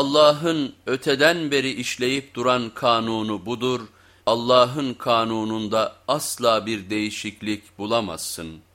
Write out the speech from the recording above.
Allah'ın öteden beri işleyip duran kanunu budur, Allah'ın kanununda asla bir değişiklik bulamazsın.''